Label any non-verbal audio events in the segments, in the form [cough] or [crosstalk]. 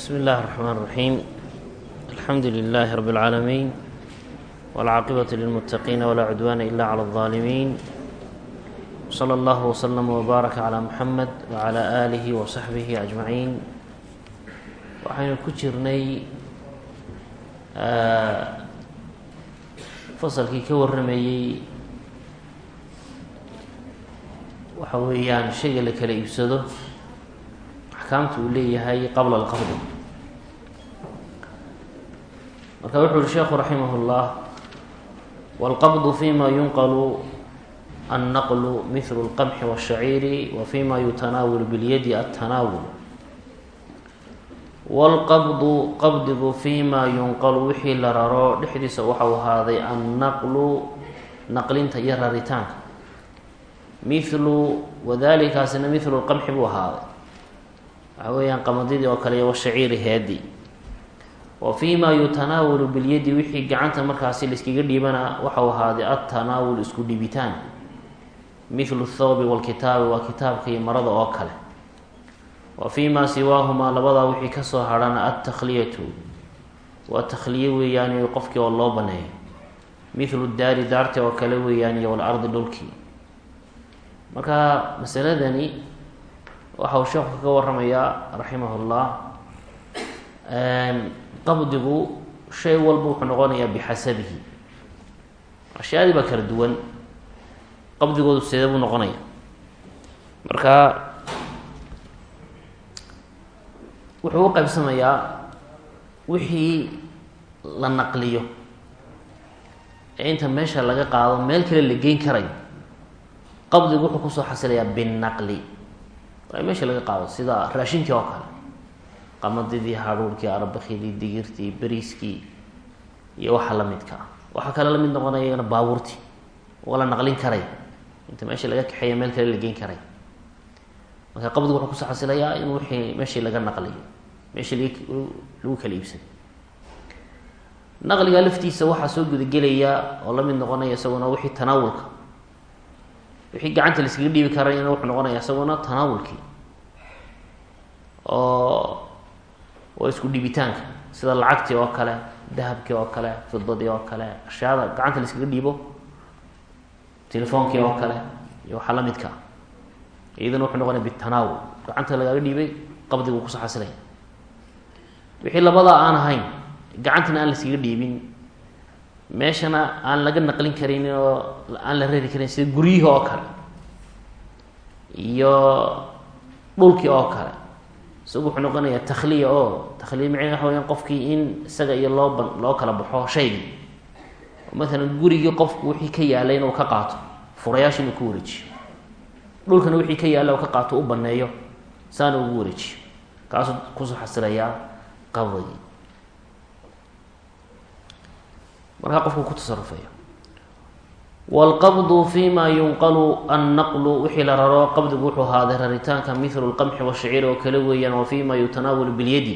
بsم الlh الرحمن الرحيم الحمdu لله رب العاalمين والعاaqبة للمتقين ولا عدوان إلا على الظالمين وصلى الله وسلم وbارك على محمد وعلى آله وصحبه أجمعين waxaynu ku jirnay fasalkii ka waramayey waxa weeyaan shayga la kala iibsado axkaamta uu leeyahay qabla alqabdi marka wuxuu uhi sheekhu raximah اllah wاlqabdu fima yunqlu annaqlu mihlu اlqamxi wالshaciiri wa fima yutanaawalu biاlyadi altanaawul wاlqabdu qabdigu fima yunqalu wixii la raro dhexdiisa waxau ahaaday annaqlu naqlinta iyo raritaanka mithlu wadalikaasina mithlu lqamxi buu ahaaday waxa weeyaan qamadidii oo kale iyo washaciiri heedi wa fii yutanaawalu bilyadi wixii gacanta markaasi laiskaga dhiibana waxau ahaaday altanaawul isku dhibitaan. Mithlu thawbi walkitaabi waa kitaabka iyo marada oo kale. Wa fii ma siwaahumaa labadaa wixii ka soo hadhana altakhliyatu waa takhliye weeyaan qofkii oo loo baneeyo mithlu daari daarti oo kale weeyaan iyo walardi dhulkii marka masaladani waxa sheekhu kaga waramayaa raximah llah qabdigu shay walba wuxuu noqonayaa bixasabihi. Ashyaadii baa kala duwan qabdigoodu sidee buu noqonaya. Marka wuxuu u qaybsamayaa wixii la naqliyo. Ee inta meesha laga qaado meel kale la geyn karayo qabdigu wuxuu ku soo xasilayaa binnaqli. Waa meesha laga qaado sida raashinkii oo kale qamadidii hadhuurkii arabakidii digirtii beriiskii iyo waxa lamidka ah. Waxaa kale la mid noqonaya iyagana baabuurtii. Waa la naqlin karay. Inta meesha laga kaxeeya meel kale la geyn karay. Marka qabdigu wuxuu ku soo xasilayaa in wixii meeshii laga naqliyo meeshii lag lagu kala iibsaday naqliga laftiisa waxaa soo gudagelaya oo la mid noqonaya isaguna wixii tanaawulka. Wixii gacanta laiskaga dhiibi karayna wuxuu noqonaya isaguna tanaawulkii. Oo waa isku dhibitaanka sida lacagtii oo kale dahabkii oo kale fidadii oo kale ashyaada gacanta laiskaga dhiibo telefoonkii oo kale iyo waxaa lamidka ah iyadana wuxuu noqonaya bitanaawul gacanta lagaaga dhiibay qabdigu ku soo xasilaya wixii labadaa aan ahayn gacantana aan laiskaga dhiibin meeshana aan laga naqlin karin oo aan la rari karin sida guryihii oo kale iyo dhulkii oo kale isagu wuxuu noqonayaa takhliya oo takhliya macned waxa weyaan qofkii in isaga iyo loo ban loo kala baxo shaygii maalan gurigii qofku wixii ka yaalay inuu ka qaato furayaasha inuu ku wareejiyo. Dhulkana wixii ka yaalla u ka qaato u baneeyo saana ugu wareejiyo. Kaasuu ku soo xasilayaa qabdigi markaa qofku ku tasarufaya wاlqabdu fima yunqalu annaqlu wixii la raro qabdigu wuxuu ahaaday raritaanka mithlu lqamxi washaciir oo kale weeyaan wa fima yutanaawalu bilyadi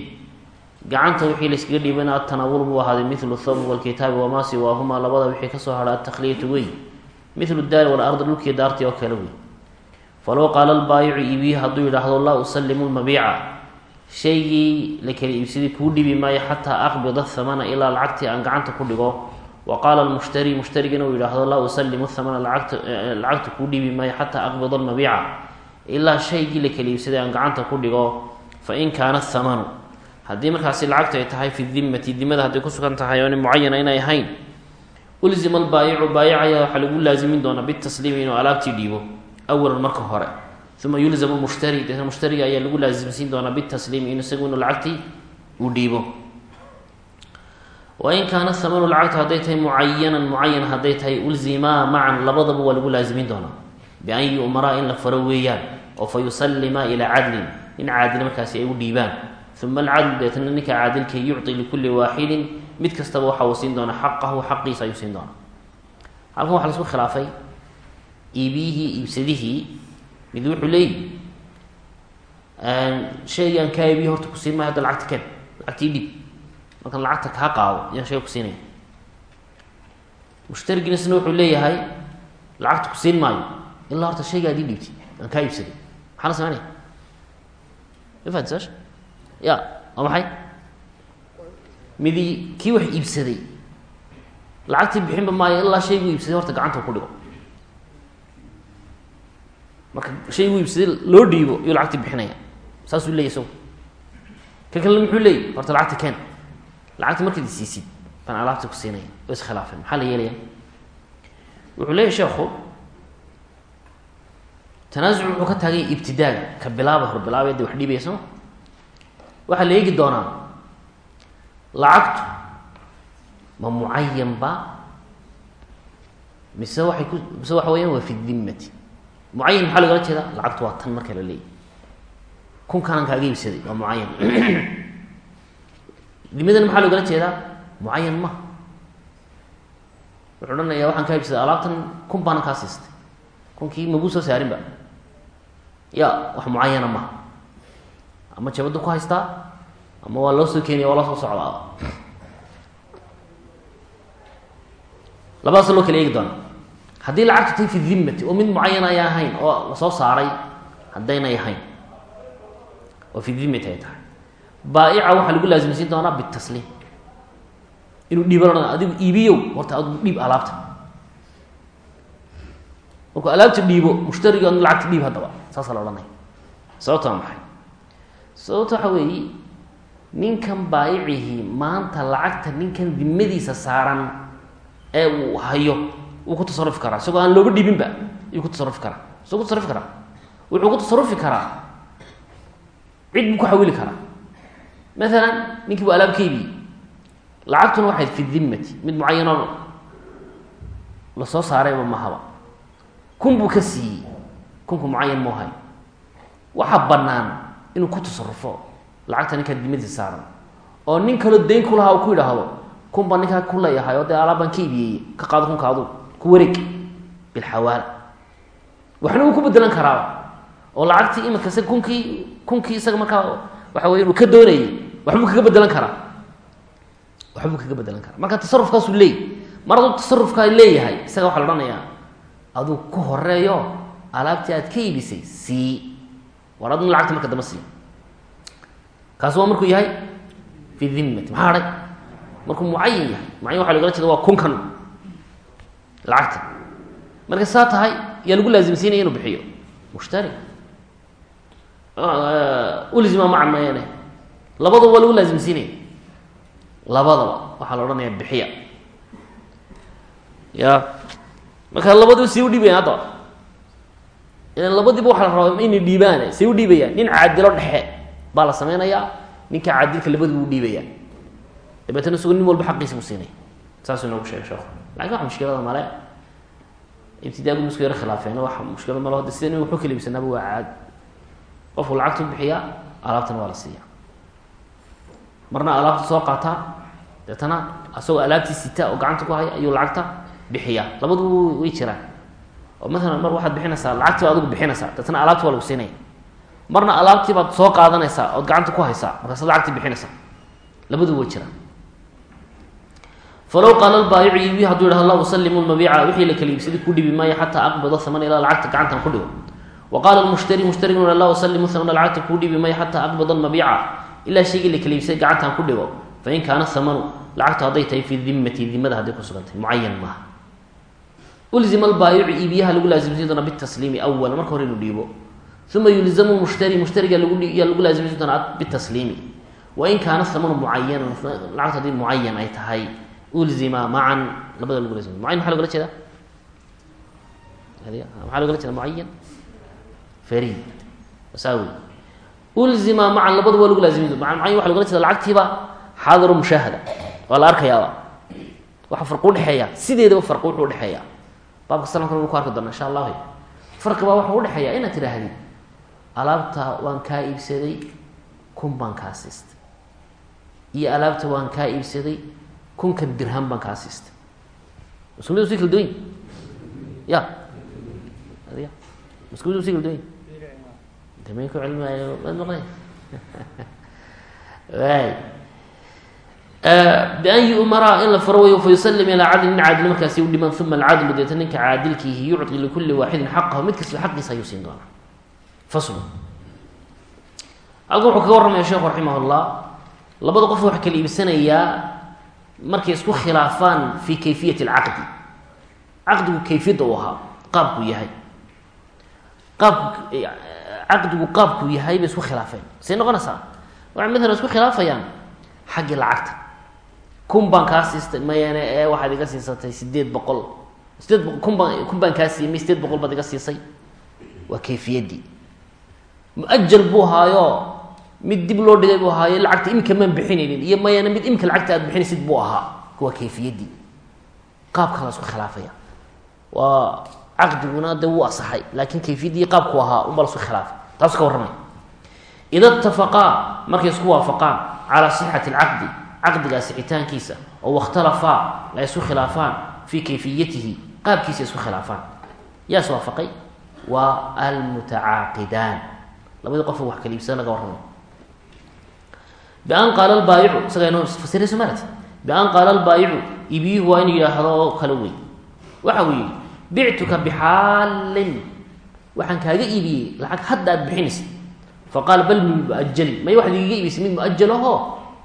gacanta wixii layskaga dhiibana atanaawul buu ahaaday mithlu thawb walkitaabi wamaa siwaahumaa labada wixii ka soo hadha atakhliyatu wey mithlu daari walardi dhulkii daartii oo kale wey falow qaala lbaayicu iibiyi hadduu yidhaahdo laa usalimu lmabiica shaygii la kala iibsaday kuu dhibi maayo xataa aqbida thamana ilaa lacagtii aan gacanta ku dhigo wa qaala lmushtari mushtarigana uu yidhaahdo laa usalimu thamana lacagta lacagta kuu dhibi maayo xataa aqbida lmabiica ilaa shaygii la kala iibsaday aan gacanta ku dhigo fa in kaana thamanu haddii markaasi lacagtu ay tahay fi dimmati dimada hadday ku sugan tahay ooni mucayana inay ahayn ulzima albaayicu baayicaya waxaa lagu laasimin doonaa bitasliimi inuu alaabtii dhiibo awalan marka hore uma yulzamu mushtari deetna mushtariga ayaa lagu laasimsiin wain kaana thamanu lacagtu hadday tahay mucayanan mucayan hadday tahay ulzimaa macan labadaba waa lagu laasimin doonaa bian yu'maraa in la faro weeyaan oo fa yusallima ilaa cadlin in caadil markaasi ay u dhiibaan uma alcadlu deetna ninka caadilka yucطi likulli waaxidin mid kastaba waxa uu siin doonaa xaqahu xaqiisa ayuu siin doonaa halkan waxa lasku khilaafay iibiyihii iibsadihii markaan lacagta kaa qaado ayaan shayga ku siinaya mushtarigiisna wuxuu leeyahay lacagta ku siin maayo. Ilaa horta shayga ad ii dhiibtay aan kaa iibsaday. Maxaa la sameynaya? Ma fahanti saasha ya waa maxay? Midi kii wax iibsaday? Lacagtii bixinba maayo ilaa shayguu iibsaday horta gacanta ku dhigo. Marka shayguu iibsaday loo dhiibo iyuu lacagtii bixinaya. Saasuu leeyay isagu ka kalena muxuu leeyay horta lacagta keen lacagta markaad isiisid baan alaabtii ku siinaya oo iskhilaafeen maxaa la yeelaya? Wuxuu leeyahy sheekhu tanaasuc wuxuu ka taaganya ibtidaaga ka bilaaba hor bilaabay de wax dhiibaya sooma waxaa la eegi doonaa lacagtu ma mucayan ba? Mise waxay ku mise waxa weyaan waa fi dimmati. Mucayan maxaa logala jeedaa? Lacagtu waa tan marka la leeyahy kunkanan kaaga iibsaday waa mucayan [clears throat] dimadana maxaa loogala jeedaa? Mucayan ma. Wuxuu odhanayaa waxaan kaa iibsaday alaabtan kun baanan kaa siistay. Kunkii maguu soo saarinba ya wax mucayana maha ama jabaddu ku haystaa ama waa loo soo keenaya waa loo soo socdaa. Labadaas loo kala eegi doona. Haddii lacagtu tahay fi dimmati oo mid mucayana ay ahayn oo la soo saaray haddaynay ahayn oo fi dimmati ay tahay baa'ica waxaa lagu laasimsiin doonaa bitasliim. Inuu dhiiba adigu iibiyow horta adigu dhiib alaabta. Markuu alaabta dhiibo mushtariga lacagta dhiib haddaba saasaa la odhanaya sababta waa maxay? Sababta waxa weeye ninkan baayicihii maanta lacagta ninkan dimadiisa saaran ee uu hayo wuu ku tasarufi karaa. Isagoo aan looga dhibinba yuu ku tasarufi karaa. Isagoo ku tasarufi karaa. Wuxuu ku tasarufi karaa. Cid buu ku xawili karaa maalan ninkii buu alaab ka iibiyey lacagtuna waxayd fi dimmati mid mucayanoo la soo saarayba mahaba kun buu ka siiyey. Kunku mucayan mau hay waxaa bannaan inuu ku tasarufo lacagta ninkaa dimadiisa saaran. Oo nin kaloo dayn ku lahaa uu ku yidhaahdo kun baa ninkaa ku leeyahay oo dee alaab baan ka iibiyey ka qaado kunka adu ku wareeg bilxawaala waxna oo lacagtii imika isaga kunkii kunkii isaga markaa waxa wey ka doonayay waxbuu kaga bedelan karaa. waxbuu kaga bedelan karaa. marka tasarufkaasuu leeyay mar aduu tasarufkaa leeyahay isaga waxaa la odhanayaa aduu ku horeeyo alaabtii aad ka iibisay sii. War aduna lacagta marka damba sii kaasi waa markuu yahay fi dimmati maxaa hadhay markuu mucayan yahay. Mucayan waxa logala jeeda waa kunkan lacagta. Marka saa tahay yaa lagu laasimsiinaya inuu bixiyo. Mushtari. Ulzima macan mayaane labadaba waa lagu laasimsiinaya labadaba waxaa la odhanaya bixiya. Ya. Marka labadiba say u dhiibayaan haddaba ilan labadiba waxaa la rabaa inay dhiibaan say u dhiibayaan. Nin caadilo dhexe baa la sameynayaa ninka caadilka labadiba u dhiibaya. Dabeetana isagoo nin walba xaqiisa buu siinaya. Saasuu inoogu sheegay sheekhu laakiin mushkilada male ibtidaagu musku yaro khilaafeen wax mushkilada malo hada sida nin wuxuu kala waa caad. Qofku lacagtu bixiyaa alaabtana waa la siiya marna alaabta soo qaataa deetana asagoo alaabtii sita oo gacanta ku haya ayuu lacagta bixiyaa labaduba way jiraan. Oo maalan mar waxaad bixinaysaa lacagtii baad adigu bixinaysaa. Deetana alaabti waa lagu siinaya. Marna alaabtii baad soo qaadanaysaa ood gacanta ku haysaa markaasaad lacagtii bixinaysaa. Labaduba way jiraan. Falow qaala lbaayicu iibi haduu yidhahdo la usalimu lmabiica wixii la kala iibsaday ku dhibi maayo xataa aqbida haman ilaa lacagta gacantan ku dhigo. Wa qaala lmushtari mushtariguna la usalimu hamana lacagta kuu dhibi maayo xataa aqbida almabiica ilaa shaygii la kala iibsaday gacantan ku dhigo. Fain kaana hamanu lacagtu hadday tahay fi dimmati dimada hadday ku sugantahay mucayan maaha. Ulzima albaayicu iibiyaha lagu laasimsin doona bitasliimi awala marka hore inuu dhiibo. Uma yulzamu mushtari mushtariga yaa lagu laasimsin doonaa bitasliimi wain kaana hamanu mucayanan lacagtu haddii mucayan ay tahay ulzima macan labada lagu lasim muayan maxa logala jeeda maxaa logala jeeda mucayan farid saa ulzima macan labada waa lagu laazimi muayan waxa logala jeeda lacagtiiba xaadiru mushaahada. Waa la arkayaaba waxa farqi udhexeeya sideedaba farqi wuxuu udhexeeya baabka salamka nu ku arki doona insha allah farqi baa waxa udhexeeya inaad tidhaahdid alaabta waan kaa iibsaday kun baan kaa siistay. Iyo alaabta waan kaa iibsaday kunkan dirham baan kaa siistay. Maskumidu si kala duwan ya maskumidu si kala duwan dameen ku cilmaayo waad maqlay waay bian yu'mara in la faro wayo fayusalim ilaa cadlin caadil markaasi u dhiman uma alcadlu deeta ninka caadilkiihi yucطi likuli waaxidin xaqahu mid kasta xaqiisa ayuu siin doonaa faslu halkan wuxuu kaga warramaya sheekhu raximah llah labada qof waxaa kala iibsanayaa markay isku khilaafaan fi kayfiyati alcaqdi caqdigu kayfiyadda uu ahaa qaabkuu yahay qaabku caqdigu qaabkuu yahay bay isku khilaafeen. Say noqonaysaa? Waxay maalan isku khilaafayaan xaggii lacagta. Kun kaa siistay mayane ee waxaad iga siisatay sideed boqol. Sideed boqol kun baan kun kaa siiyey may sideed boqol baad iga siisay? Waa kayfiyaddii mu'ajal buu haayo mid dib loo dhigay buu ahaayo lacagta imika maan bixinaynin iyo mayane mid imika lacagta aad bixinaysid buu ahaa. Waa kayfiyaddii qaabka la isku khilaafaya. Waa caqdiguna de wuu asaxay laakin kayfiyaddii qaabku ahaa unbaa la isku khilaafay. Taasu ka warramay. Ida itafaqaa markay isku waafaqaan calaa sixati alcaqdi caqdigaa sixitaankiisa oo wakhtalafaa la isku khilaafaan fii kayfiyatihi qaabkiisa isku khilaafaan. Yaa is waafaqay? Waa almutacaaqidaan labadii qof wax kala iibsada laga warramay. Bian qaala albaayicu isagaa inoo fasiray somalit bian qaala albaayicu ibiyuhu waa inuu yidhaahdo bictuka bixaalin waxaan kaaga iibiyey lacag hadda aad bixinaysa faqaala bal muajali may waxaad igaga iibisay mid muajal ahoo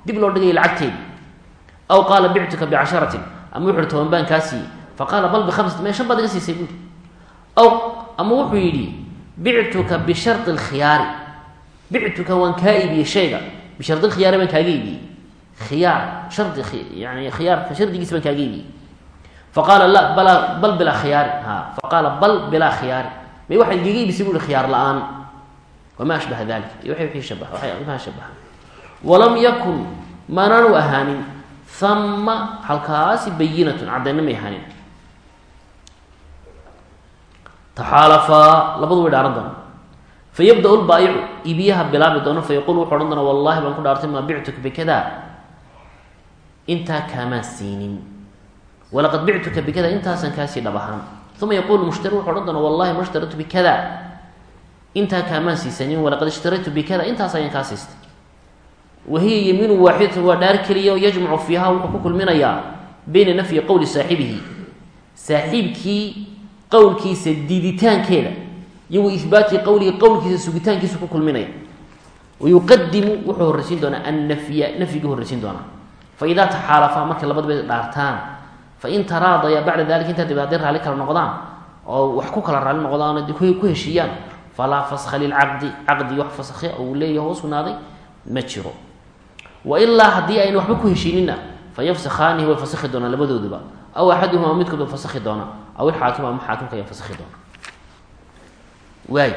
dib loo dhigaya lacagteedi aw qaala bictuka bicasharatin ama wuxu uhi toban baan kaa siiyey faqaala bal bikhamsati may shan baad iga siisay aw ama wuxuu yidhi bictuka bishardi alkhiyaari bictuka waan kaa iibiyey shayga bishardi lkhiyaari baan kaaga iibiyey khiyaar shardi yani khiyaarka shardigiisa baan kaaga faqaala la bal bilaa khiyaari ha faqaala bal bilaa khiyaari may waxaad igaga iibisay buuri khiyaar la'aan wma ashbaha dalik iyo wii shabaha walam yakun maanaanu ahaanin hama halkaasi bayinatun caddayna may ahaanin taxaalafaa labadu way dhaaran doona fayabda-u lbaayicu ibiyaha bilaabi doono fayaqul wuxu odhan doona wallahi baan ku dhaartay maa walaqad bictuka bikada intaasaan kaasii dhab ahaan uma yaqulu mushtari wuxu odhan doona wallahi ma shtaratu bikada. Intaa kaamaan siisanin walaqad ishtaraytu bikada intaas ayaan kaa siistay. Wa hiya yamiinu waaxidatun waa dhaar keliya yajmacu fiiha wuxuu ku kulminayaa bayna nafyi qowli saaxibihi. Saaxiibkii qowlkiisa diiditaankeeda iyo wa ihbaati qowlihi qowlkiisa sugitaankiisa ku kulminaya wa yuqadimu wuxuu horreysiin doonaa annafya nafyigii horreysiin doonaa. Fa idaa taxaalafaa markay labadaba dhaartaan fa in taraadaya bacda dalika intaa dib hadday raalli kala noqdaan oo wax ku kala raalli noqdaan ku heshiiyaan falaa faskha lilcaqdi caqdigi wax faskya oo uu leeyahy oo sugnaaday ma jiro wailaa haddii ayna waxba ku heshiinina fa yafsikhaanihi way fasakhi doonaan labadooduba aw axaduhuma midkood way fasakhi doona aw ilxaakim ama xaakimka ayaa fasakhi doona waay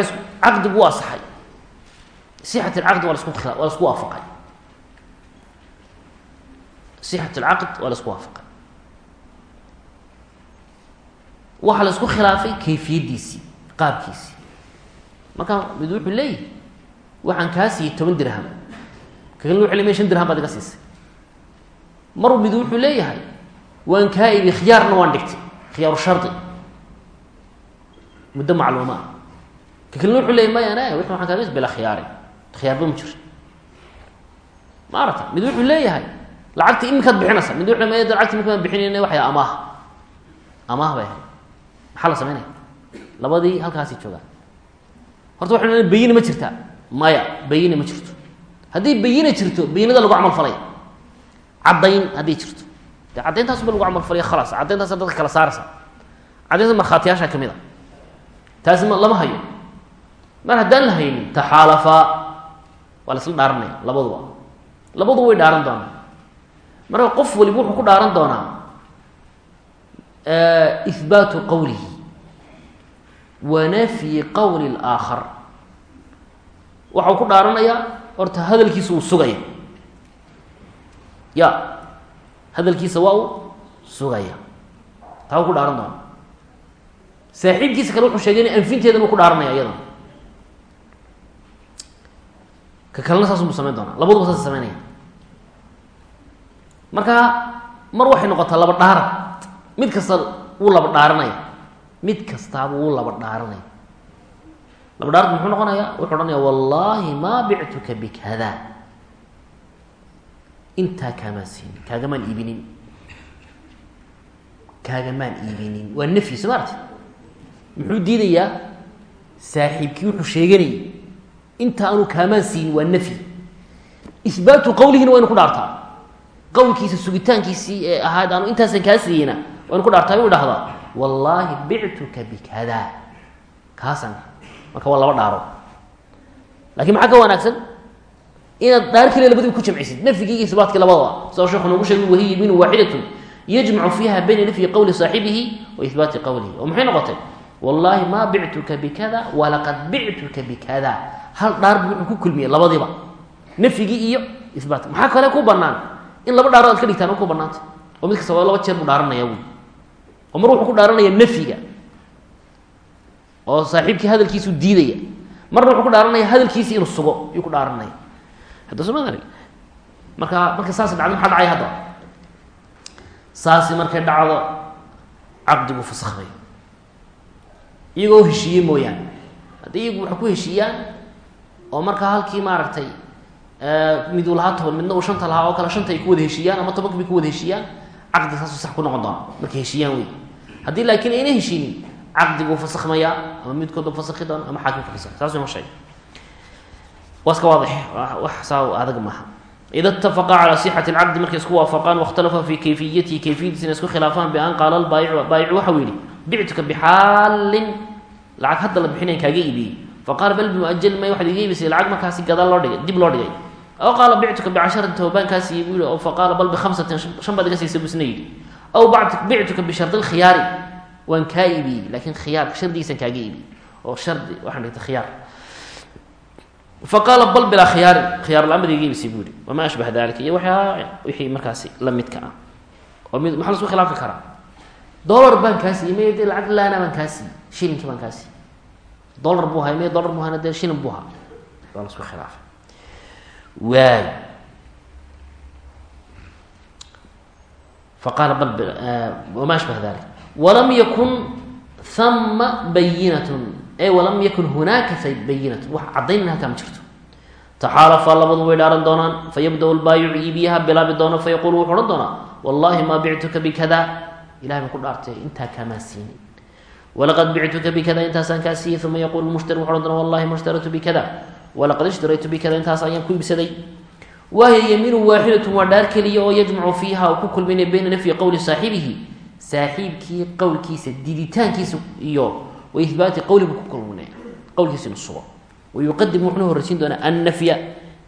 is caqdigu sixat waa lasku waafaqay sixat alcaqd waa lasku waafaqay waxaa la isku khilaafay kayfiyaddiisii qaabkiisii marka mid wuxuu leeyahy waxaan kaa dirham wuxu le may shan dirham baad iga mar mid wuxuu waan kaa ibi khiyaarna waan dhigtay khiyaaru shardi muddo macluuma ah kakalena wuxuu leeyay maya ne wixi waxaan kaaga is bila khiyaari khiyaarba ma jiro ma aragta mid lacagta imikaad bixinaysa. Mid wuxuu maya lacagta imikaad bixinayna waxay amaah. Amaah bay maxaa la sameynaya? Labadii halkaasi joogaan. Horta waxu le bayina ma jirtaa maya bayina ma jirto. Haddii bayina jirto bayinada lagu camal falaya. Caddayn hadday jirto. Dee caddayntaasuba lagu camal falaya khalaas caddayntaasa dadka kala saaraysa. Caddaynta markhaatiyaasha ka mid a taasi ma lama hayo. Mar haddaan la haynin taxaalafaa waa la isla labaduba labaduba way dhaaran doonaa marka qof waliba wuxuu ku dhaaran doonaa ihbaatu qowlihi wa nafyi qowli اlaakhar waxau ku dhaaranayaa horta hadalkiisa uu sugaya. Ya hadalkiisa waa uu sugaya. Taa u ku dhaaran doona. Saaxiibkiisa kale wuxuu sheegay in anfinteedan uu ku dhaaranaya iyadana ka kalena saasubuu samayn doonaa. Labaduba saas samaynaya marka mar waxay noqotaa laba dhaara mid kasta wuu laba dhaaranaya. Mid kastaaba wuu laba dhaaranaya. Laba dhaarad muxuu noqonaya wuxuu odhanaya wallahi maa bictuka bikada intaa kaamaan siinin kaagamaan iibinin. Kaagamaan iibinin. Waa nafyi soo maarti muxuu diidayaa? Saaxiibkii wuxuu sheeganayay. Inta aanu kaamaan siin waa nafyi. Ihbaatu qowlihina waynu ku dhaartaa qowlkiisa sugitaankiisii ee ahayd aanu intaasan kaa siiyeyna waynu ku dhaartaa inu dhahdaa wallaahi bictuka bikada kaasaan marka waa laba dhaaro. Lakin maxaa ka wanaagsan? Inaad dhaar keliya labadiba ku jamcisid nafyigii iyo isbaatkii labadaba sidoo sheekhu noogu sheegay wahiya minhu waaxidatun yajmacu fiiha bayna nafyi qowli saaxibihi wa ihbaati qowlihi oo maxay noqotay? Wallaahi maa bictuka bikada walaqad bictuka bikada hal dhaar buu wuxuu ku kulmiyey labadiba nafyigii iyo ihbaatka maxaa kale ku banaan in laba dhaaro aad ka dhigtaan ku banaanta oo mid kasta laba jeer buu dhaaranaya wy oo mar wuxuu ku dhaaranaya nafyiga. Oo saaxiibkii hadalkiisuu diidaya. Marna wuxuu ku dhaaranaya hadalkiisi inuu sugo yuu ku dhaaranaya. Hadda soo maad marka marka saas dhacdo maxaa dhacay hadda? Saasi markay dhacdo caqdigu fasakmay iyagoo heshiiye mooyaane. Haddii iyagu waxay ku heshiiyaan oo markaa halkii maaragtay mid uu lahaa toban midna uu shanta lahaa oo kale shanta ay ku wada heshiiyaan ama tobanka bay ku wada heshiiyaan caqdi saasuu sax ku noqon doona markay heshiiyaan wey. Haddii laakiin ayna heshiinin caqdigu fasakmayaa ama midkooda fasakhi doona ama xaakimka fasa saasuu inoo sheegay waa iska waadix. Wax saa adag maaha. Ida itafaqa calaa sixati lcaqdi markay isku waafaqaan waاkhtalafaa fi kayfiyatihi kayfiyadiisina isku khilaafaan bian qaala albaayicu baayicu waxau yihi bictuka bixaalin. Lacag hadda la bixinayan kaaga iibiyey. Faqaala bal bimuajal may waxaad iga iibisay lacag markaasi gadaal loo dhigay dib loo dhigay aw qaala bictuka bicasharatin toobaankaasi iibu yihi o faqaala bal bikhamsatin shan baad iga siisay buu isna yidhi aw bictuka bishardi lkhiyaari waan kaa iibiyey laakiin khiyaarka shardigiisan kaaga iibiyey oo shardi waxaan dhigtay khiyaar faqaala bal bilaa khiyaarin khiyaar la'aan bad iga iibisay buu yihi wamaa ashbaha dalika iyo waxyaa wixii markaasi la midka ah oo mid maxaa la isku khilaafi karaa dolar baan kaa siiyey may de lacag laana baan kaa siiyey shilinkii baan kaa siiyey dolar buu hay may dolar buu hayna dee shilin buu haa waa la isku khilaafay waay faqaala bal wama ashbaha dalik walam yakun hama bayinatun e walam yakun hunaaka bayinatun wax caddaynana halkaa ma jirto. Taxaalafaa labadu way dhaaran doonaan. Fayabda-u lbaayicu iibiyaha bilaabi doono fayaqulu wuxu odhan doonaa wallahi maa bictuka bikada. Ilahay baan ku dhaartay intaa kaamaa siinin walaqad bictuka bikada intaasaan kaa siiyey uma yaqulu mushtari wuxu ohan doona wallahi ma shtaraytu bikada walaqad ishtaraytu bikada intaas ayaan ku iibsaday. Wahiya yamiinu waaxidatun waa dhaar keliya oo yajmacu fiiha uu ku kulminaya bayna nafyi qowli saaxibihi saaxiibkii qowlkiisa diditaankiisa iyo wa ihbaati qowli buu ku kulminaya qowlkiisa inu sugo. Wa yuqadimu wuxuna horreysiin doonaa annafya.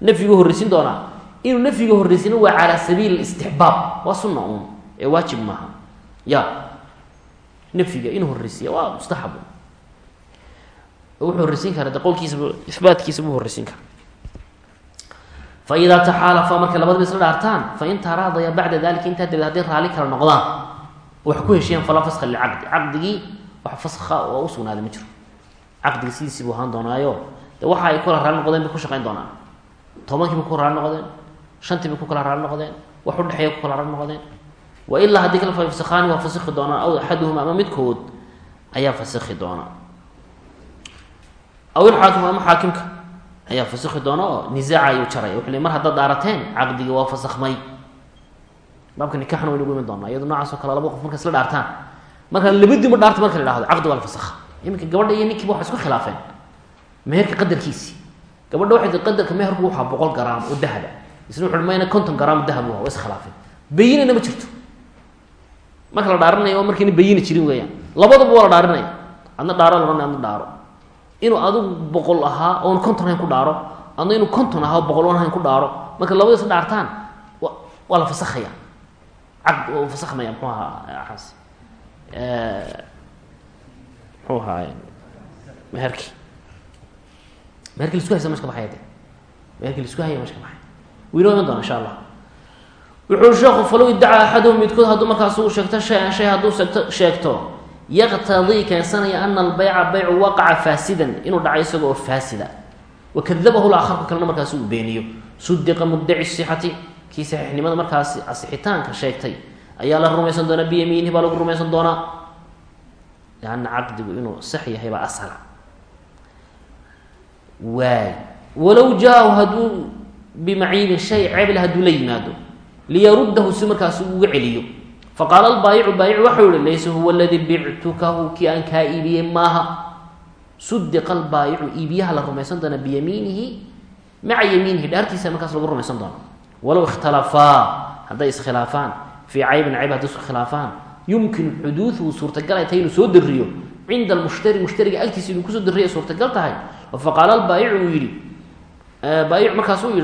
Nafyigu horreysiin doonaa inuu nafyiga horreysina waa calaa sabiili istixbaab waa sunna uun ee waajib maaha. Ya nafyiga wuxuu horreysiin kara de qowlkiisab ihbaatkiisa buu horreysiin kara faidaa taxaalafa markay labadaba isla dhaartaan fain taraadaya bacda dalika intaa dabeed hadday raali kala noqdaan wax ku heshiiyaan falaa faska licaqdi caqdigii wax faska oo usugnaaday ma jiro. Caqdigi sidiisii buu ahaan doonaayo. De waxa ay kula raali noqdeen bay ku shaqayn doonaan. Tobankii bay ku raali noqdeen shantii bay ku kala raali noqdeen wax udhexeeya ku kala raali noqdeen. Wa ilaa haddii kala fasakhaani waa fasikhi doonaan aw axaduhuma ama midkood ayaa fasikhi doona aw ilxaakim ama xaakimka? Ayaa fasikhi doona oo nisaaca ayuu jaraya wuxuu le mar haddaad dhaarateen caqdigii waa fasakhmay. Baabka nikaxna waynagu iman doonaa. Iyado noocaas oo kale laba qof marka isla dhaartaan. Marka labadiiba dhaarta marka la dhahdo caqdi waa la fasakha iminka gabadha iyo ninkiiba waxay isku khilaafeen. Meherka qadarkiisi gabadha waxay qadarka meherku waxaa boqol garaam oo dahaba. Isna wuxu mayna konton garaam dahab u waa iskhilaafeen bayinana ma jirto. Marka la dhaaranayo oo markayna bayina jirin weeyaan. Labadaba waa la dhaarinaya adna dhaaro la odhanaya adna dhaaro inuu adigu boqol ahaa oon konton hayn ku dhaaro adna inuu konton ahaa boqol oon hayn ku dhaaro marka labada isla dhaartaan wa waa la fasakhaya. Caqd oo fasakhmaya muxuu ahaa axaas muxuu ahaay meherkii. Meherkii la isku haysa mesh ka baxaya de meherkii la isku haya mesh ka baxay wuu inoo iman doona insha allah wuxuu sheekhu falow iddacaa axaduhum midkood hadduu markaas uu sheegto shay-an shay hadduu sheegto yaqtadii keensanaya ana albeyca beycu waqaca faasidan inuu dhacay isaga oo faasida wakadabahu laakharku kalena markaasi uu beeniyo. Sudiqa muddaci sixati kii saxiixnimada markaasi asixitaanka sheegtay. Ayaa la rumaysan doonaa biyamiinihi baa lagu rumaysan doonaa. Leanna caqdigu inuu sax yahay baa asala. Waay. Walow jaa-u hadduu bimaciibin shay ceeble hadduu la yimaado liyaruddahu si markaasi uga celiyo faqaala albaayicu baayicu waxau yihi laysa huwa aladii bictukahu kii aan kaa iibiyey maaha. Sudiqa albaayicu iibiyaha la rumaysan doona biyamiinihi maca yamiinihi dhaartiisa markaas lagu rumaysan doona walow ikhtalafaa hadday iskhilaafaan fii caybin cayb hadday isku khilaafaan yumkinu xuduuduhu suurtagal ay tahay inuu soo dariyo cinda almushtari mushtariga agtiisa inuu ku soo dariya suurtagal tahay. Faqaala albaayicu uu yidhi baayic markaas uu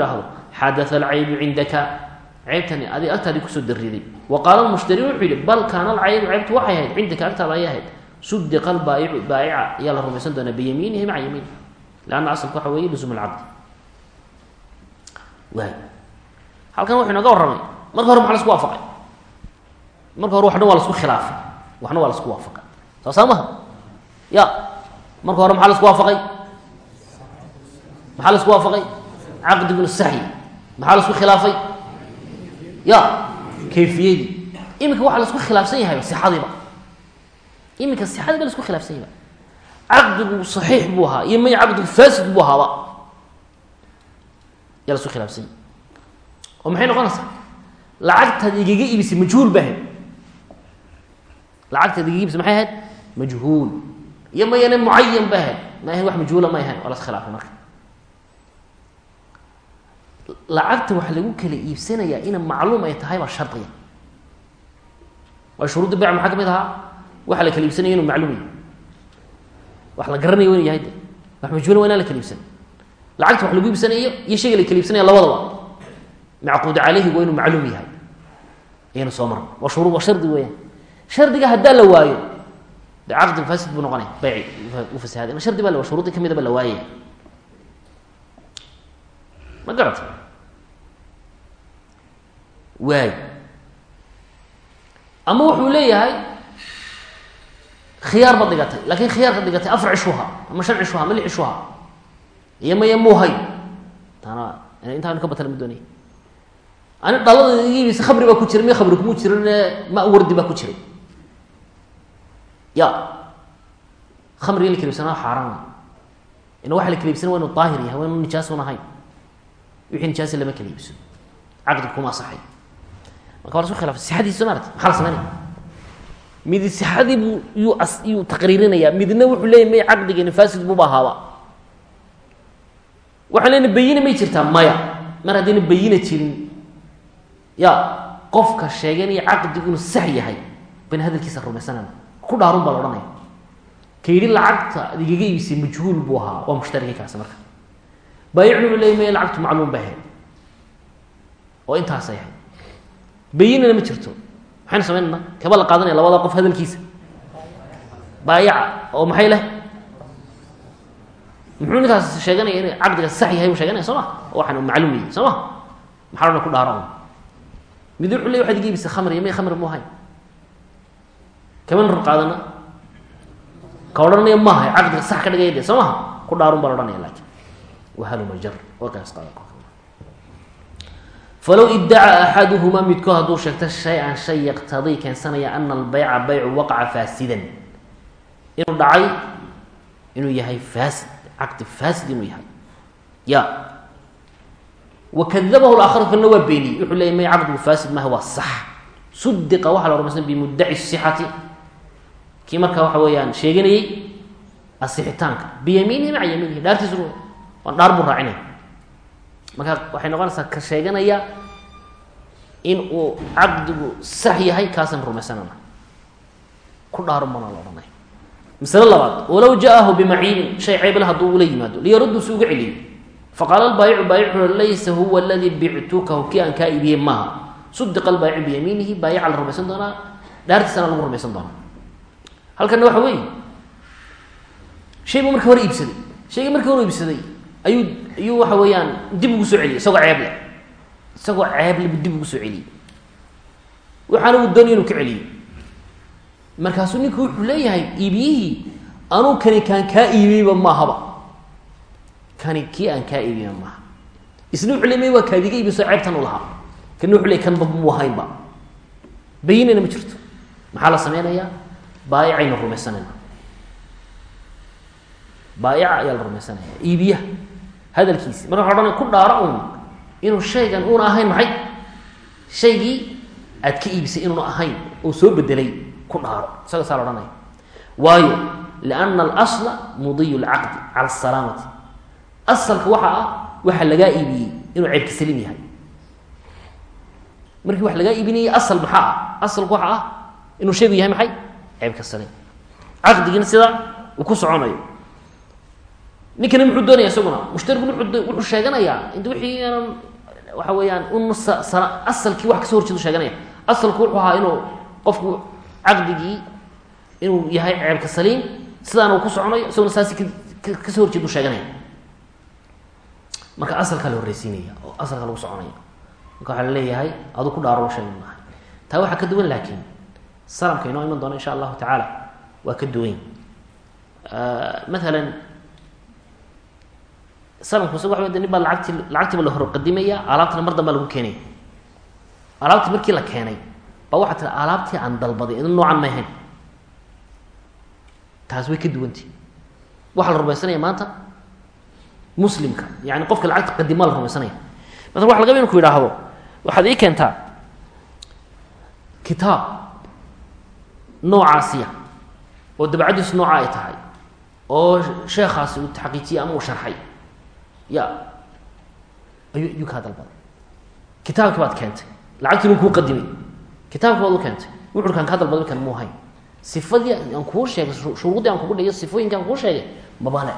ceybtani adig agtaadii ku soo dariday wa qaala lmushtari wuxuu yihi bal kaana alcaybu ceybtu waxay ahayd cindaka agtaada ayay ahayd. Sudiqa albaayicu baayica ayaa la rumaysan doonaa biyamiinihi maca yamiinihi. Lanna asalka waxa weeye lusuum alcabdi. Waay. Halkan wuxuu inaga warramay marka hore maxa la isku waafaqay? Marka hore waxdhan waa la isku khilaafay. Waxna waa la isku waafaqay. Soo saa maha ya marka hore maxaa la isku waafaqay ya kayfiyadii iminka waxaa la isku khilaafsan yahayba sixadiiba. Iminka sixadiiba la isku khilaafsan yahayba caqdigu saxiix buu ahaa iyo may caqdigu fasid buu ahaaba. Yaa la isku khilaafsan yahy oo maxay noqonaysaa lacagtaad igaga iibisay majhuul ba ahayd. Lacagtaad igaga iibisay maxay ahayd? Majhuul. Iyo mayane mucayan ba ahayd. Ma ahayn wax majhuula may ahayn waa la iskhilaafay marka lacagta waxa lagu kala iibsanayaa ina macluum ay tahay baa shardiga. Waa shuruudda beyc maxaa ka mid ahaa? Waxa la kala iibsanaya inuu macluum yahay. Wax la garanayo inu yahay. Wax majhuula waa inaan la kala iibsan lacagta wax lagu iibsanayo iyo shayga la kala iibsanaya labadaba macquud caleyhi waa inuu macluum yahay. Ayaynu soo marna waa shuruu waa shardi weeyaan. Shardiga haddaa la waayo de caqdi fasid buu noqonaya beyci u fasahaday ma shardi baa la ma garata waay ama wuxuu leeyahay khiyaar baad dhigatay laakin khiyaarka dhigatay afar cishuha ama shan cishuha ama lix cishuha. Iyo maya muuhay taana intaan ka batana ma doonaya ani dhalada igiibisa khamri baa ku jiray miya khamri kuma jirin ma wardi baa ku jiray. Ya. Khamriga la kaliibsanaa xaaraan ina waxa la kaliibsana waa inu daahir yahay waa inu nijaasun ahayn lama kala iibso caqdi kuma asaxay marka waa la isku khilafay sixadiisa maarata maxaa la sameynaya midi sixadii buu yuu as yuu taqriirinaya midna wuxuu leeyahy may caqdigani fasid buuba ahaaba waxaan leyna bayina may jirtaa maya. Mar haddayna bayina jirin ya qofka sheeganaya caqdigu inuu sax yahay bani hadalkiisa rumaysanana ku dhaarun baa la odhanaya. Lacagta ad igaga majhuul buu ahaa waa mushtarigii kaasi marka. Baayicnu u leey maya lacagtu macluum ba oo intaasay ahayd bayinana ma jirto. Maxaynu samaynana kaba la qaadanaya labada qof hadalkiisa. Baayaca oo maxay leh? Muxuu ninkaas sheeganaya in caqdiga sax yahay buu sheeganaya soo ma? Waxaan macluum yahay soo ma? Maxaa odhan ku dhaaro mid wuxuu ley waxaad iga iibisay khamri may khamri mu ahayn kaman rur qaadana. Ka odhanaya maaha caqdiga sax ka dhigaya de soo maha ku dhaarun baa la odhanaya laakin wahaluma jar warkaas qaada falow iddaca axaduhumaa midkood hadduu sheegto shay-an shay yaqtadii keensanaya ana albeyca beycu waqaca faasidan. Inuu dhacay inuu yahay faasid caqdi faasid inuu yahay. Ya. Wakadabahu laakharu kalna waa beeniyey wuxuu leeyay may caqdigu faasid maaha waa sax. Sudiqa waxaa la rumaysan bimuddaci sixati. Kii markaa waxa weeyaan sheeganayey asixitaanka biyamiinihi maca yamiinihi dhaartiisu waan dhaar buu raacinaya marka waxay noqonaysaa ka sheeganaya in uu caqdigu sax yahay kaasaan rumaysanana. Ku dhaarun bana la odhanaya masale labaad walow jaahu bimaciibin shay ceeble hadduu ula yimaado liyaruddu si uga celiyo. Faqaala albaayicu baayicu laysa huwa aladii bictukahu kii aan kaa iibiyey maaha. Sudiqa albaayicu biyamiinihi baayica la rumaysan doonaa dhaartiisana lagu rumaysan doonaa. Halkana waxa weeye shay buu marka hore iibsaday shaygii markii hore iibsaday ayuu ayuu waxa weeyaan dib ugu soo celiyey isagoo ceeble isagoo ceeble buu dib ugu soo celiyey waxaana uu doonaya inuu ka celiyey markaasuu ninku wuxuu leeyahay iibiyihii anuu kani kaan kaa iibiyeyba maahaba. Kani kii aan kaa iibiyeyba maaha. Isna wuxuu le may waa kaadiga iibiso ceebtan u lahaa. Kana wuxuu ley kanba muu ahaynba. Bayinana ma jirto. Maxaa la sameynayaa baayicayna rumaysanayna. Baayica ayaa la rumaysanaya. Iibiyaha hadalkiisi. Marka waxa ku dhaaro un. Inuu shaygan uuna ahayn maxay? Shaygii aad ka iibisay inuuna ahayn oo soo bedelay ku dhaaro. Isaga saa la odhanaya waayo liana alasla mudiyu lcaqdi cala asalaamati asalka waxa ah waxa lagaa iibiyey inuu ceebka saliim yahay. Markii wax lagaa iibinayay asal maxaa ah? Asalku waxa ah inuu shaygu yahay maxay? Ceebka saliim. Caqdigiina sidaa uu ku soconayo ninkani muxuu doonaya isaguna? Mushtariguna wuxuu sheeganayaa int wixii aanan waxa weeyaan un asalkii wax ka soo horjeedu sheeganaya. Asalku wuxuu ahaa inuu qofku caqdigii inuu yahay ceebka saliim sidaana uu ku soconayo isaguna saasi ka soo horjeedu sheeganaya. Marka asalkaa la horreysiinaya oo asalka lagu soconaya. Marka waxaa la leeyahay adu ku dhaaro sheegi maaha taa waxaa ka duwan laakiin salamka inoo iman doona insha allahu tacaala waa ka duwan. Maalan salamku isaga waa nin baa lacagti lacagtiiba la horqadimaya alaabtana mar dambaa lagu keenaya alaabtii markii la keenay baa waxaa tira alaabtii aan dalbaday idin noocan ma ahayn. Taas way ka duwantii waxaa la rumaysanaya maanta muslimka yani qofka lacagta qadimaa la rumaysanaya. Maala waxa laga ba inu ku yidhaahdo waxaad ii keentaa kitaab noocaasiya oo dabcadiisu nooca ay tahay oo sheekhaasi uu taxqiijiyey ama uu sharxay ya ayuu ayuu kaa dalbaday kitaabkii baad keentay lacagtii buu kuu qadimay. Kitaabkii baad u keentay wuxu kaan kaa dalbaday kan muu hayn sifadii aan kuu sheegay shuruudii aan kugu dhigiyo sifooyinki aan kuu sheegay mabale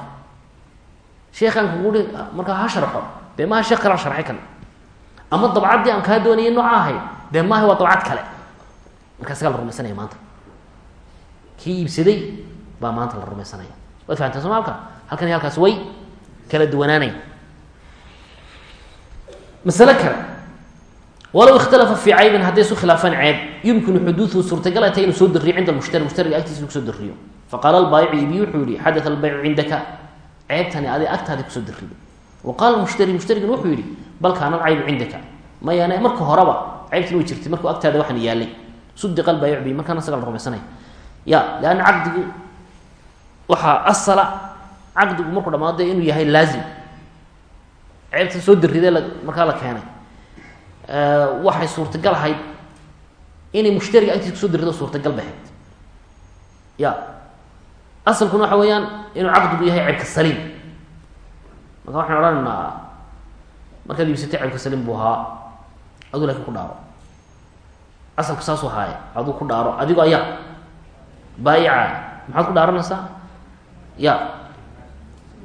sheekhaan kugu dhi markaa ha sharxo dee maaha sheekh kalea sharxay kale. Ama dabcaddii aan kaa doonayay nooca ahayd dee maaha waa dabcad kale. Markaa isagaa la rumaysanaya maanta. Kii iibsaday baa maanta la rumaysanaya. Waad fahamteen halka halkan iyo halkaas way kala duwanaanaya masale kale walow ikhtalafa fii caybin hadday isu khilaafaan ceeb yumkinu xuduuduhu suurtagal ay tahay inuu soo dariyo cinda almushtari mushtariga agtiisa inu ku soo dariyo. Faqaala albaayicu iibiyi wuxuu yihi xadaa albaycu cindaka. Ceebtani adi agtaadi ku soo dariday wa qaala mushtari mushtarigin wuxuu yihi bal kaana alcaybu cindaka. Mayaane marka horeba ceybtan way jirtay markuu agtaada waxaan yaalay. Sudiqa albaayicu bi markaana isaga la ya leanna caqdigu waxaa asala caqdigu markuu dhamaado inuu yahay laazim. Ceebtan soo daride markaa la keenay. Waxay suurtagal ahayd inay mushtariga agtiisa ku soo darido suurtagal ba ahayd. Ya. Asalkuna waxa weeyaan inuu caqdigu yahay ceebka saliim marka waxaan odhanaynaa markaad iibsatay ceebka saliim buu ahaa aduu laakiin ku dhaaro. Asalku saasuu haaye aduu ku dhaaro adigo ayaa baayica maxaad ku dhaaranaysaa? Ya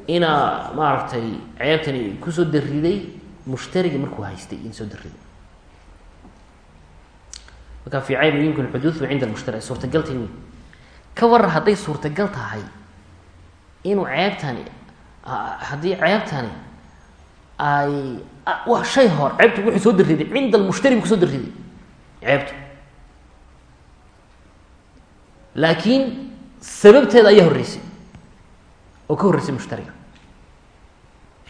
inaa maaragtay ceebtani ku soo dariday mushtarigi markuu haystay in soo dariday marka fi cayb yumkin xuduudu cinda almushtari suurtagaltay wey ka waran hadday suurtagal tahay inuu ceebtani haddii ceebtani ay wa shay hor ceebtu wuxuu soo dariday cinda almushtari bu ku soo dariday ceebtu. Laakiin sababteeda ayaa horreysay oo ka horreysay mushtariga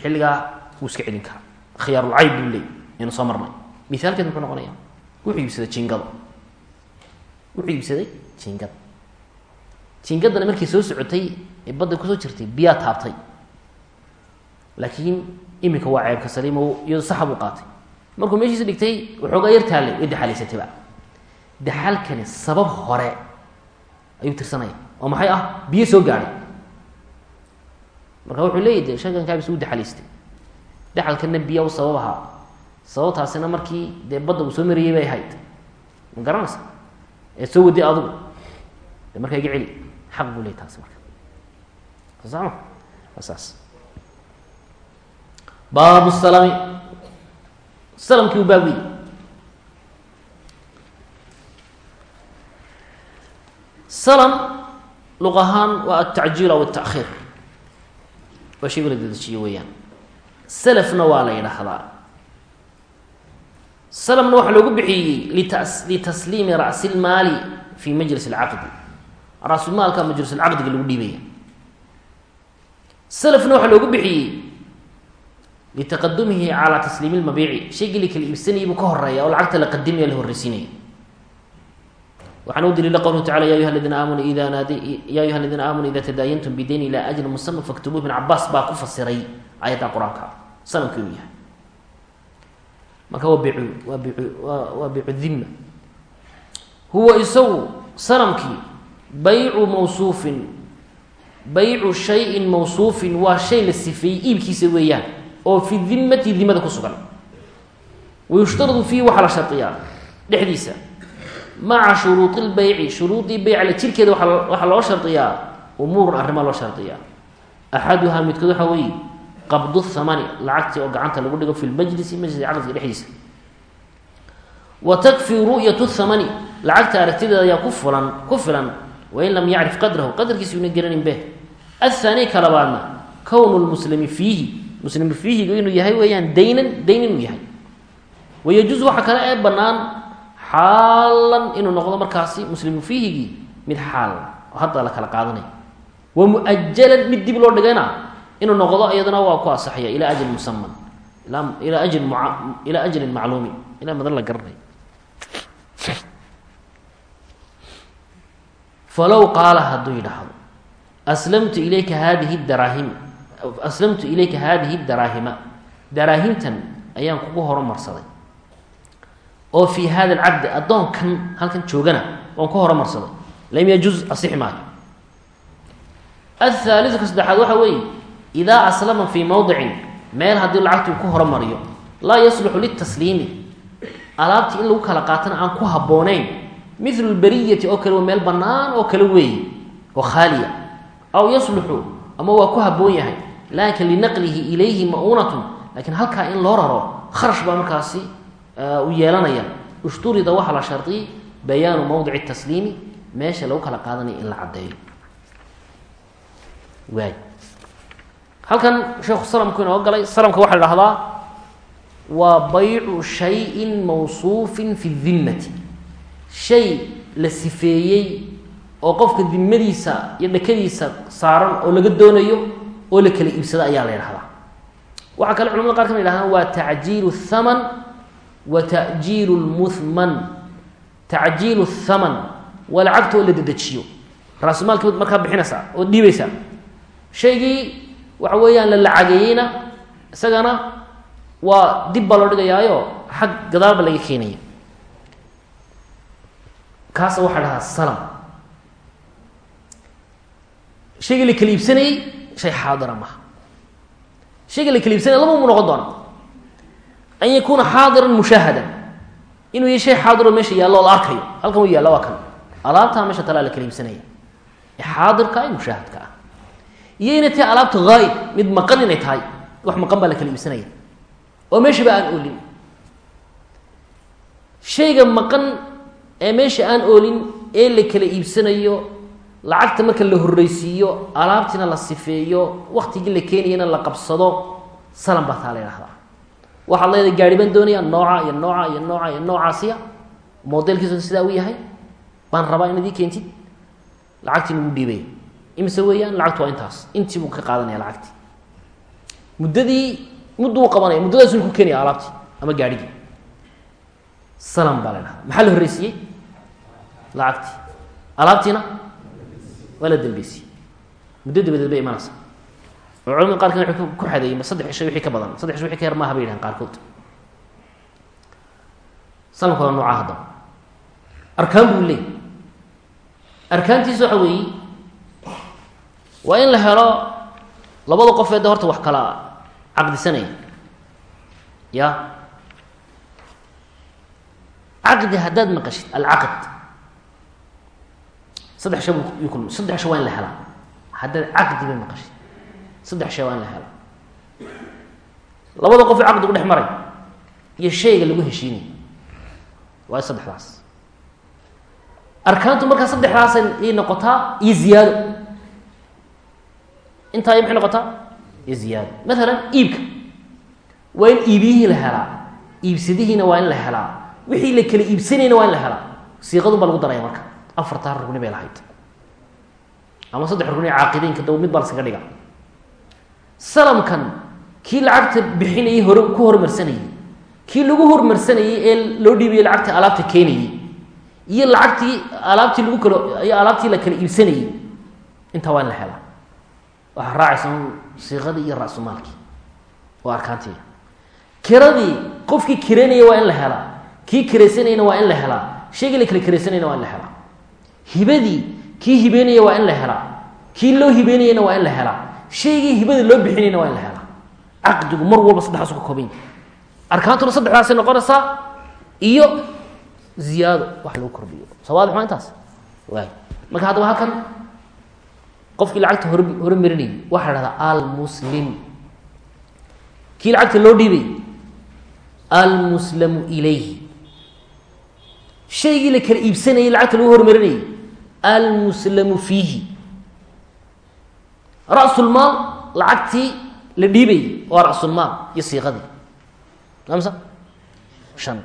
xilligaa wuu iska celin karaa. Khiyaarulcayb buu leey aynu soo marnay. Mithaalkeed muxuu noqonaya wuxuu iibsaday jingado. Wuxuu iibsaday jingada jingadana markii soo socotay ee badda ku soo jirtay biyaa taabtay. Laakiin iminka waa ceebka saliimo iyado saxa buu qaatay. Markuu meeshiisa dhigtay waxoogaa yar taallay way daxalaysatayba daxalkani sabab hore ayuu tirsanaya oo maxay ah? Biyo soo gaadhay marka wuxuu leeyahy de shaygan kaabis uu daxalaystay daxalkana biya u sabab ahaa. Sababtaasina markii dee badda uu soo mariyey bay ahayd. Ma garanaysa? Ee soo waday adugu. De markaa iga celi. Xaq buu leey taasi marka soma waa saas. Baabu salami. Salamkii u baab wey salam luq ahaan waa altacjiil aw altaakhiir waa shaygu la dedejiyo weeyaan. Selafna waa la yidhaahdaa. Salamna waxaa loogu bixiyey litas litasliimi ra'si lmaali fi majlis alcaqdi rasulmaalka majlisulcaqdiga lagu dhiibaya. Selafna waxaa loogu bixiyey litaqadumihi calaa tasliimi lmabiici shaygii la kala iibsanayay buu ka horreeya oo lacagta la qadimaya la horreysiinaya waxaana u daliila qowluhu tacala ya ayuha aladiina aamanu ida naadi ya ayuha aladiina aamanuu ida tadaayantum bidayn ilaa ajli musama faktubuuh ibn cabaas baa ku fasiray aayadda qur'aanka salamkii uu yahay. Marka waa bicu waa bicu waa bicu dhimma. Huwa isagu sanamkii baycu mawsuufin baycu shayin mawsuufin waa shay la sifeeyey iibkiisa weeyaan oo fi dimati dimada ku sugan. Wayushtaradu fiihi waxaa la shardiyaa dhexdiisa maca shuruudi lbeyci shuruudii beycla jirkeeda waxaa loo shardiyaa umuurun arrimaa loo shardiyaa. Axaduhaa midkood waxaa weeye qabdu thamani lacagtii oo gacanta lagu dhigo fi lmajlisi majliska caqdka dhexdiisa. Wa takfi ru'yatu thamani lacagta aragtideeda ayaa ku fulan ku filan wain lam yacrif qadrahu qadarkiisa una garanin be athaani ka labaadna kownu lmuslimi fiihi muslimi fiihigu inuu yahay weeyaan daynan dayn inuu yahay. Wayajuuz waxaa kale ee bannaan xaalan inuu noqdo markaasi muslimu fiihigii mid xaal. Oo hadda la kala qaadanay. Wa muajalan mid dib loo dhigayna inuu noqdo iyadana waa ku asaxaya ilaa ajli musaman ilaa ajli ilaa ajlin macluumin ilaa madan la garanay falow qaala hadduu yidhaahdo aslamtu ilayka haadihi daraahim aslamtu ilayka haadihi daraahima. Daraahimtan ayaan kugu horumarsaday oo fii hada alcabdi addoonkan halkan joogana waan ku horumarsaday lam yajuz asixi maayo. Athaaliu waxa weeye idaa aslama fii mowdicin meel haddii lacagtuu ku horumariyo laa yasluxu litasliimi alaabtii in lagu kala qaatana aan ku habboonayn milu lbariyati oo kale meel bannaan oo kale weeye oo khaaliya. Aw yasluxu ama waa ku habboon yahay laakin linaqlihi ilayhi ma'uunatun halkaa in loo raro kharash baa markaasi u yeelanaya. Ushturida waxaa la shardiyay bayaanu mowdici tasliimi meesha lagu kala qaadanaya in la caddeeyo. Waay. Halkan sheekhu salamku inoo galay salamka waxaa la dhahdaa waa baycu shayin mawsuufin fi dimmati shay la sifeeyey oo qofka dimadiisa iyo dhakadiisa saaran oo laga doonayo oo la kala iibsado ayaa la ydhahdaa waxaa kale culamada qaar ka yidhahdaan waa tacjiilu thaman wa ta'jiilu lmuhman tacjiilu thaman waa lacagta oo la dedejiyo raasumaalkii baad markaa bixinaysaa oo dhiibaysaa shaygii waxa weeyaan la lacageeyeyna isagana waa dib baa loo dhigayaayo xag gadaalba laga keenaya kaasa waxaa dhahaa salam shaygii la kala iibsanayey shay xaadira maha shayga la kala iibsanaya noqon doona an yakuuna xaadiran mushaahadan inuu yahay shay xaadiroo meesha yaallo la arkayo halkan u yaalla waa kan alaabtaa meesha talaa la kala iibsanaya ee xaadirka ee mushaahadka ah iyo inay tahay alaabta haayib mid maqan inay tahay wax maqan baa la kala iibsanaya oo meeshaba aan oolin shayga maqan ee meesha aan oolin ee la kala iibsanayo lacagta marka la horreysiiyo alaabtiina la sifeeyo waktigii la keenayana la qabsado salam baa la ydhahdaa waxaad leedahay gaari baan doonaya nooca iyo nooca iyo nooca iyo noocaasiya modelkiisu sidaa u yahay baan rabaa inaad ii keentid lacagtii lagu dhiibaya imise weeyaan lacagtu waa intaas. Intii buu ka qaadanaya lacagtii muddadii mudduu qabanaya muddadaasuu ku keenaya alaabtii ama gaarhigii salam baa la maxaa la horreysiiyey lacagtii alaabtiina waa la dambeysiyey. Muddo dabadeed bay imanaysa oo culamada qaarkood waxay ku xadeeyeen saddex cisho wixii ka badan saddex cisho wixii ka yar maaha bay yidhahan qaarkood. Salamka waa noocaa haddaba arkaan buu leey arkaantiisa waxa weeye waa in la helo labada qofee de horta wax kala caqdisanaya ya? Caqdi haddaad maqashid alcaqd. Saddex kulmi saddex shay waa in la helaa. Haddaad caqdi bay maqashid saddex shay waa in la helaa labada qof caqdigu dhex maray iyo shayga lagu heshiinay waa saddexdaas arkaantu markaa saddexdaasay noqotaa iyo ziyaado. Intaa maxay noqotaa? Iyo ziyaado. Maalan iibka. Waa in iibiyihii la helaa iibsadihiina waa in la helaa wixii la kala iibsanayna waa in la helaa. Siiqadun baa lagu daraya marka. Afartaa rugni bay lahayd. Ama saddex rugni caaqideynka daw mid baa laskaga dhiga salamkan kii lacagta bixinayay hore ku hormarsanayey kii lagu hormarsanayey ee loo dhiibayay lacagta alaabta keenayey iyo lacagtii alaabtii lagu kalo iyo alaabtii la kala iibsanayey intaa waa in la helaa. Waxaa raacaysa siiqadii iyo ra-sumaalkii oo arkaantiiya kiradii qofkii kiranaya waa in la helaa kii kiraysanayna waa in la helaa shaygii la kala kiraysanayna waa in la helaa. Hibadii kii hibeynaya waa in la helaa kii loo hibeynayana waa in la helaa shaygii hibada loo bixinayna waa in la helaa. Caqdigu mar walba saddexaasu ka kooban yahy arkaantuna saddexdaasay noqonaysaa iyo ziyaado wax lagu kordhiyo. Sawaadix waa intaas? Waay marka haddaba halkan qofkii lacagta hor hormarinayay waxaa la dhahdaa almuslim. Kii lacagta loo dhiibay almuslamu ilayhi. Shaygii la kala iibsanayay lacagta lagu hormarinayay almuslamu fiihi ra-sulmaal lacagtii la dhiibayay waa ra-sulmaal iyo siiqadii. Amsa shan.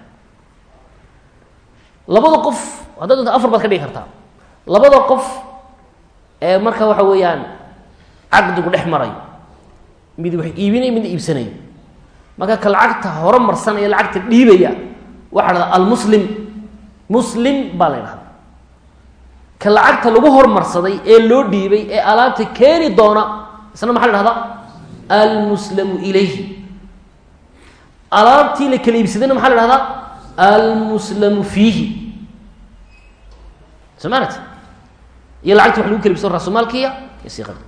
Labada qof haddaad doonta afar baad ka dhigi kartaa. Labada qof ee marka waxa weeyaan caqdigu dhex marayo mid wax iibinayo midna iibsanayo marka ka lacagta hore marsanaya lacagta dhiibaya waxaa dhahdaa almuslim. Muslim baa la ka lacagta lagu hormarsaday ee loo dhiibay ee alaabta keeni doona isna maxaa la dhahdaa almuslamu ilayhi. Alaabtii la kala iibsadayna maxaa la dhahdaa almuslamu fiihi. Somaart iyo lacagti wax lagu kala iibsado rasumaalkiya iyo siiqada